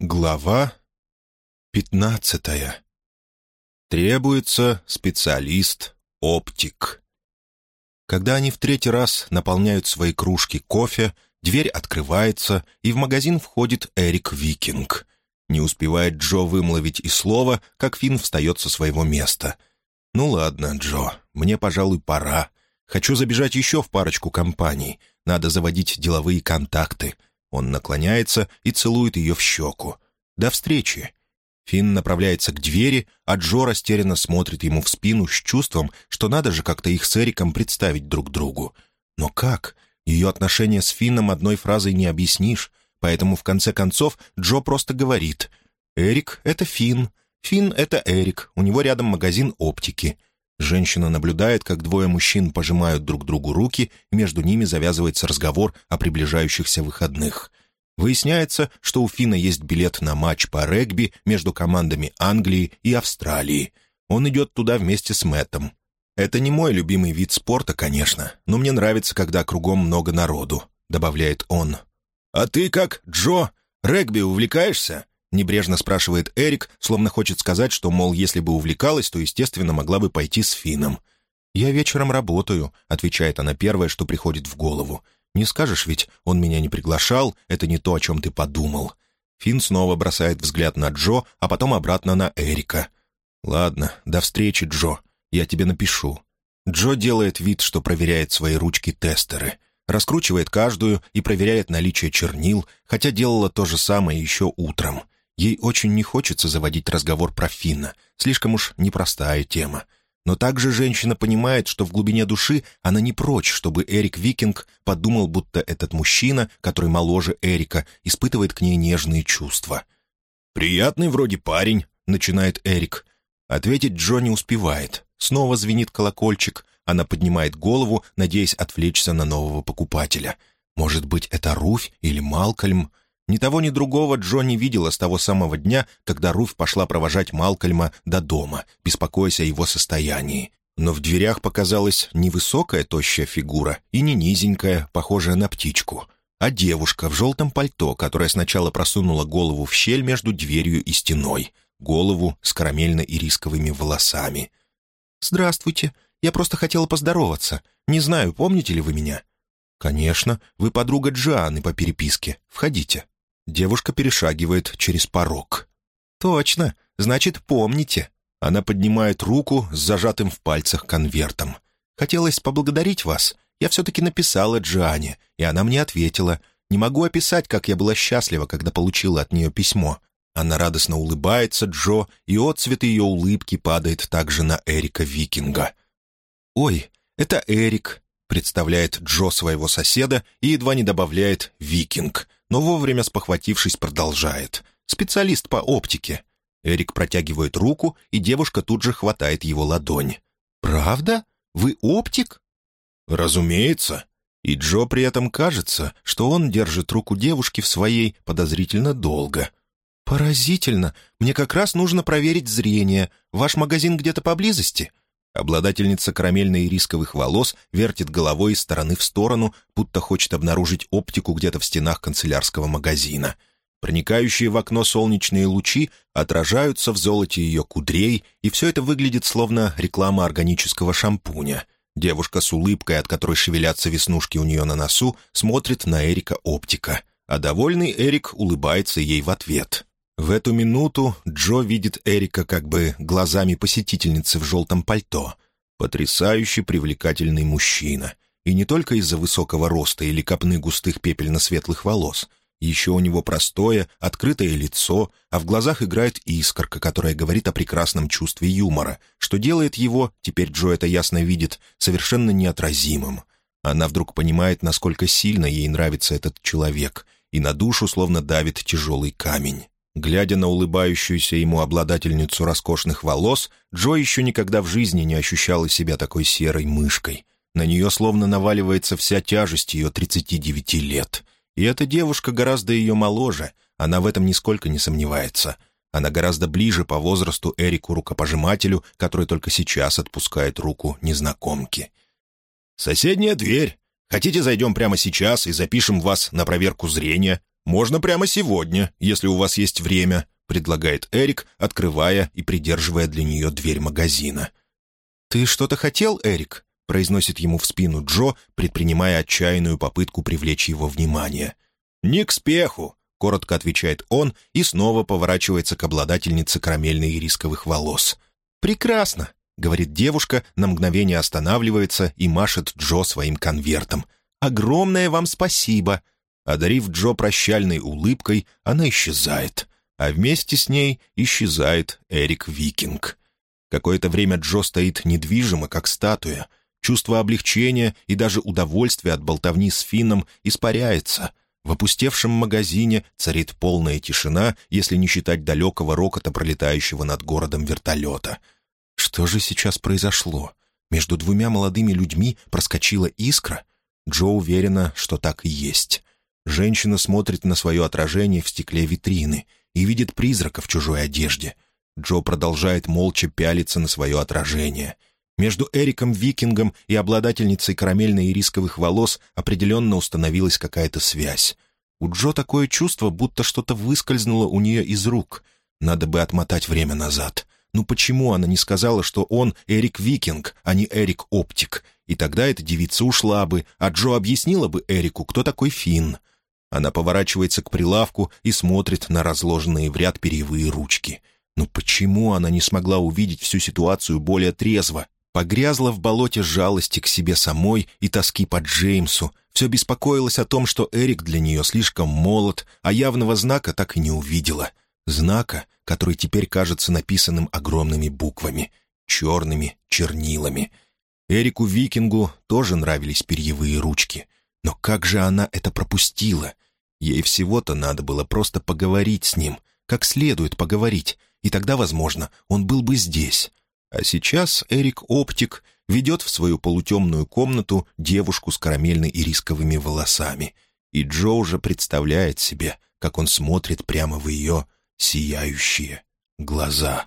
Глава пятнадцатая. Требуется специалист-оптик. Когда они в третий раз наполняют свои кружки кофе, дверь открывается, и в магазин входит Эрик Викинг. Не успевает Джо вымолвить и слова, как Финн встает со своего места. «Ну ладно, Джо, мне, пожалуй, пора. Хочу забежать еще в парочку компаний. Надо заводить деловые контакты». Он наклоняется и целует ее в щеку. «До встречи!» Финн направляется к двери, а Джо растерянно смотрит ему в спину с чувством, что надо же как-то их с Эриком представить друг другу. Но как? Ее отношения с Финном одной фразой не объяснишь, поэтому в конце концов Джо просто говорит «Эрик — это Финн, Финн — это Эрик, у него рядом магазин оптики». Женщина наблюдает, как двое мужчин пожимают друг другу руки, между ними завязывается разговор о приближающихся выходных. Выясняется, что у Фина есть билет на матч по регби между командами Англии и Австралии. Он идет туда вместе с Мэттом. «Это не мой любимый вид спорта, конечно, но мне нравится, когда кругом много народу», — добавляет он. «А ты как, Джо? Регби увлекаешься?» Небрежно спрашивает Эрик, словно хочет сказать, что, мол, если бы увлекалась, то, естественно, могла бы пойти с Фином. «Я вечером работаю», — отвечает она первое, что приходит в голову. «Не скажешь ведь, он меня не приглашал, это не то, о чем ты подумал». Финн снова бросает взгляд на Джо, а потом обратно на Эрика. «Ладно, до встречи, Джо. Я тебе напишу». Джо делает вид, что проверяет свои ручки-тестеры. Раскручивает каждую и проверяет наличие чернил, хотя делала то же самое еще утром. Ей очень не хочется заводить разговор про Финна, слишком уж непростая тема. Но также женщина понимает, что в глубине души она не прочь, чтобы Эрик Викинг подумал, будто этот мужчина, который моложе Эрика, испытывает к ней нежные чувства. «Приятный вроде парень», — начинает Эрик. Ответить Джо не успевает. Снова звенит колокольчик. Она поднимает голову, надеясь отвлечься на нового покупателя. Может быть, это Руфь или Малкольм? Ни того, ни другого Джо не видела с того самого дня, когда Руф пошла провожать Малкольма до дома, беспокоясь о его состоянии. Но в дверях показалась не высокая тощая фигура и не низенькая, похожая на птичку, а девушка в желтом пальто, которая сначала просунула голову в щель между дверью и стеной, голову с карамельно-ирисковыми волосами. «Здравствуйте. Я просто хотела поздороваться. Не знаю, помните ли вы меня?» «Конечно. Вы подруга Джианы по переписке. Входите». Девушка перешагивает через порог. «Точно. Значит, помните». Она поднимает руку с зажатым в пальцах конвертом. «Хотелось поблагодарить вас. Я все-таки написала Джиане, и она мне ответила. Не могу описать, как я была счастлива, когда получила от нее письмо. Она радостно улыбается Джо, и отцвет ее улыбки падает также на Эрика Викинга. «Ой, это Эрик», — представляет Джо своего соседа и едва не добавляет «Викинг», но вовремя спохватившись продолжает. «Специалист по оптике». Эрик протягивает руку, и девушка тут же хватает его ладонь. «Правда? Вы оптик?» «Разумеется». И Джо при этом кажется, что он держит руку девушки в своей подозрительно долго. «Поразительно. Мне как раз нужно проверить зрение. Ваш магазин где-то поблизости?» Обладательница карамельно-ирисковых волос вертит головой из стороны в сторону, будто хочет обнаружить оптику где-то в стенах канцелярского магазина. Проникающие в окно солнечные лучи отражаются в золоте ее кудрей, и все это выглядит словно реклама органического шампуня. Девушка с улыбкой, от которой шевелятся веснушки у нее на носу, смотрит на Эрика оптика, а довольный Эрик улыбается ей в ответ. В эту минуту Джо видит Эрика как бы глазами посетительницы в желтом пальто. Потрясающе привлекательный мужчина. И не только из-за высокого роста или копны густых пепельно-светлых волос. Еще у него простое, открытое лицо, а в глазах играет искорка, которая говорит о прекрасном чувстве юмора, что делает его, теперь Джо это ясно видит, совершенно неотразимым. Она вдруг понимает, насколько сильно ей нравится этот человек, и на душу словно давит тяжелый камень. Глядя на улыбающуюся ему обладательницу роскошных волос, Джо еще никогда в жизни не ощущала себя такой серой мышкой. На нее словно наваливается вся тяжесть ее 39 лет. И эта девушка гораздо ее моложе, она в этом нисколько не сомневается. Она гораздо ближе по возрасту Эрику рукопожимателю, который только сейчас отпускает руку незнакомки. «Соседняя дверь. Хотите, зайдем прямо сейчас и запишем вас на проверку зрения?» «Можно прямо сегодня, если у вас есть время», — предлагает Эрик, открывая и придерживая для нее дверь магазина. «Ты что-то хотел, Эрик?» — произносит ему в спину Джо, предпринимая отчаянную попытку привлечь его внимание. «Не к спеху», — коротко отвечает он и снова поворачивается к обладательнице карамельно-ирисковых волос. «Прекрасно», — говорит девушка, на мгновение останавливается и машет Джо своим конвертом. «Огромное вам спасибо!» Одарив Джо прощальной улыбкой, она исчезает, а вместе с ней исчезает Эрик Викинг. Какое-то время Джо стоит недвижимо, как статуя. Чувство облегчения и даже удовольствия от болтовни с Финном испаряется. В опустевшем магазине царит полная тишина, если не считать далекого рокота пролетающего над городом вертолета. Что же сейчас произошло? Между двумя молодыми людьми проскочила искра? Джо уверена, что так и есть. Женщина смотрит на свое отражение в стекле витрины и видит призрака в чужой одежде. Джо продолжает молча пялиться на свое отражение. Между Эриком Викингом и обладательницей карамельно-ирисковых волос определенно установилась какая-то связь. У Джо такое чувство, будто что-то выскользнуло у нее из рук. Надо бы отмотать время назад. Ну почему она не сказала, что он Эрик Викинг, а не Эрик Оптик? И тогда эта девица ушла бы, а Джо объяснила бы Эрику, кто такой Финн. Она поворачивается к прилавку и смотрит на разложенные в ряд перьевые ручки. Но почему она не смогла увидеть всю ситуацию более трезво? Погрязла в болоте жалости к себе самой и тоски по Джеймсу. Все беспокоилась о том, что Эрик для нее слишком молод, а явного знака так и не увидела. Знака, который теперь кажется написанным огромными буквами, черными чернилами. Эрику Викингу тоже нравились перьевые ручки. Но как же она это пропустила? Ей всего-то надо было просто поговорить с ним, как следует поговорить, и тогда, возможно, он был бы здесь. А сейчас Эрик Оптик ведет в свою полутемную комнату девушку с карамельно ирисковыми волосами, и Джо уже представляет себе, как он смотрит прямо в ее сияющие глаза.